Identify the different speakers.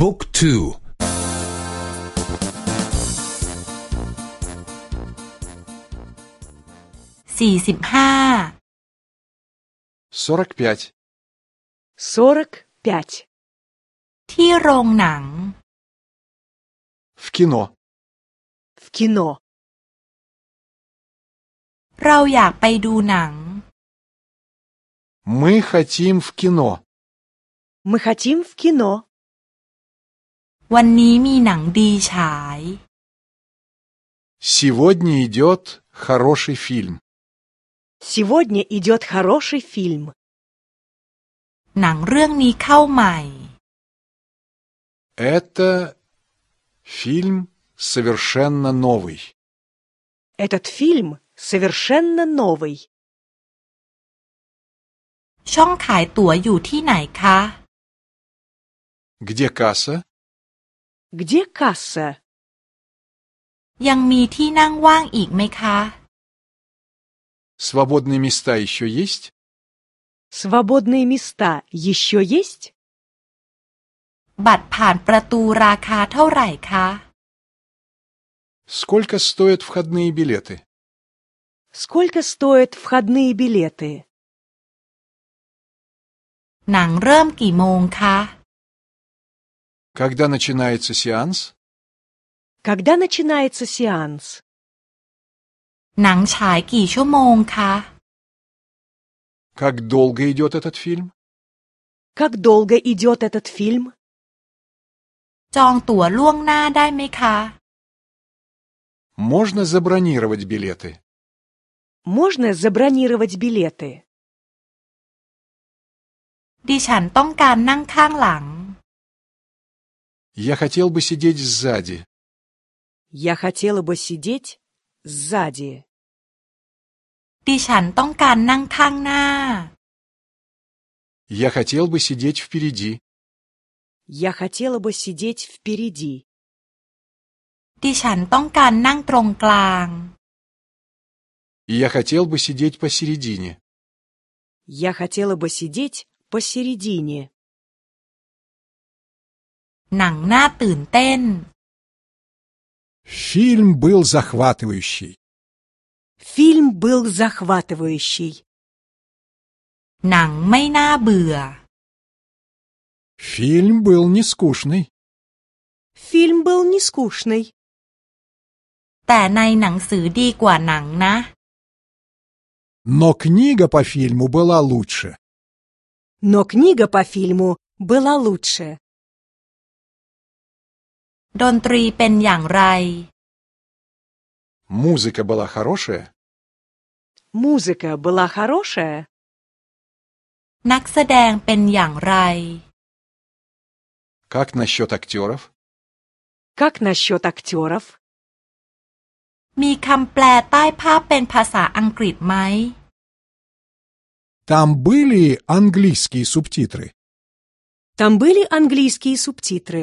Speaker 1: บุ๊กทู
Speaker 2: สี่สิบห้า
Speaker 3: сорок пять
Speaker 4: сорок пять
Speaker 2: ที่โรงหนัง
Speaker 3: в кино
Speaker 4: в кино
Speaker 2: เราอยากไปดูหนัง
Speaker 3: мы хотим в кино
Speaker 4: мы хотим в кино
Speaker 2: วันนี้มีหนังดีฉาย
Speaker 3: сегодня идет хороший фильм
Speaker 4: сегодня идет хороший фильм
Speaker 2: หนังเรื่องนี้เข้าใหม่
Speaker 3: это фильм совершенно новый
Speaker 4: этот фильм совершенно новый
Speaker 2: ช่องขายตั๋วอยู่ที่ไหนคะ
Speaker 3: где касса
Speaker 4: где касса
Speaker 2: ยังมีที่นั่งว่างอีกไหมคะ
Speaker 3: свободные места еще есть
Speaker 4: свободные места еще есть
Speaker 2: บัตรผ่านประตูราคาเท่าไหร่คะ
Speaker 3: сколько стоят входные билеты
Speaker 4: сколько стоят входные билеты
Speaker 2: หนังเริ่มกี่โมงคะ
Speaker 3: когда начинается сеанс
Speaker 4: когда начинается сеанс
Speaker 2: หนังฉายกี่ชั่วโมงคะ
Speaker 3: как долго идет этот фильм
Speaker 4: как долго идет этот фильм
Speaker 2: จองตั๋วล่วงหน้าได้ไหมคะ
Speaker 3: можно забронировать билеты
Speaker 4: можно забронировать билеты
Speaker 2: ดิฉันต้องการนั่งข้างหลัง
Speaker 3: я хотел бы сидеть сзади
Speaker 4: я хотела бы сидеть сзади
Speaker 2: ดิฉันต้องการนั่งข้างหน้า
Speaker 3: я хотел бы сидеть впереди
Speaker 4: я хотела бы сидеть впереди
Speaker 2: ดิฉันต้องการนั่งตรงกลาง
Speaker 3: я хотел бы сидеть посередине
Speaker 4: я хотела бы сидеть посередине
Speaker 2: หนังน่าตื่นเต้น
Speaker 1: Фильм был захватывающий.
Speaker 4: фильм был захватывающий
Speaker 2: หนังไม่น่าเบื่อ
Speaker 1: Фильм был не скучный.
Speaker 4: фильм был не скучный
Speaker 2: แต่ในหนังสือดีกว่าหนังนะ
Speaker 1: Но книга по фильму была лучше.
Speaker 4: но книга по фильму была лучше
Speaker 2: ดนตรีเป็นอย่างไร
Speaker 3: музыка была хорошая
Speaker 4: музыка была хорошая
Speaker 2: นักแสดงเป็นอย่างไร
Speaker 3: как насчет актеров
Speaker 4: как насчет актеров
Speaker 2: มีคำแปลใต้ภาพเป็นภาษาอังกฤษไหม
Speaker 1: Там были английские субтитры.
Speaker 4: там были английские субтитры